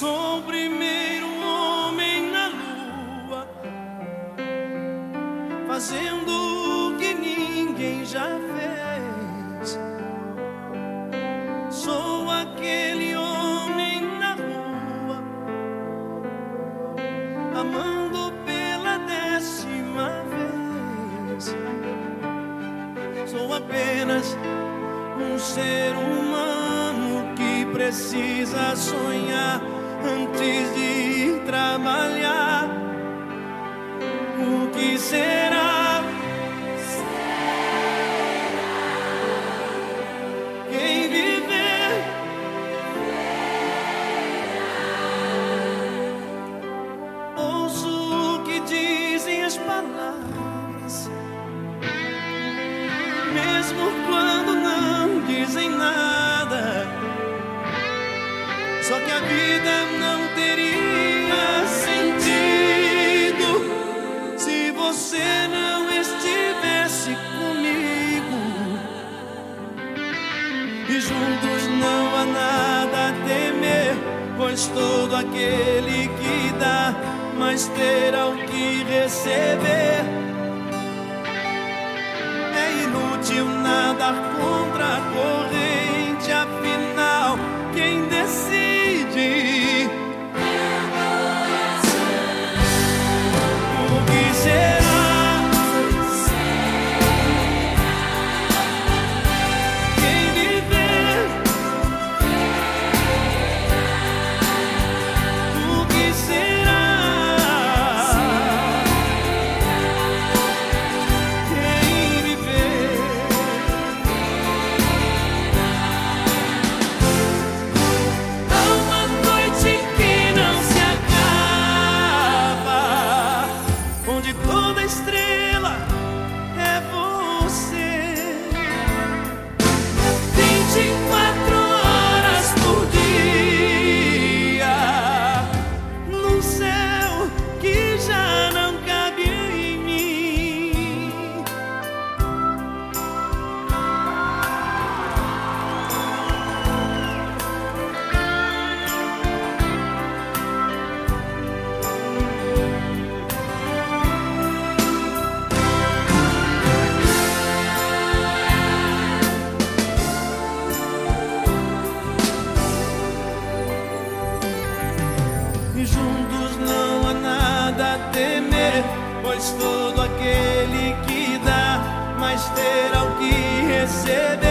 Sou o primeiro homem na lua, fazendo o que ninguém já fez. Sou aquele homem na rua, amando pela décima vez. Sou apenas um ser humano que precisa sonhar antes de trabalhar. O que será? Quem viver ouço o que dizem as palavras, mesmo quando não dizem nada. Só que a vida não teria sentido se você não estivesse comigo. E juntos não há nada a temer, pois todo aquele que dá, mas terá o que receber. É inútil nadar contra a corrente, pois todo aquele que dá, mas terá o que receber.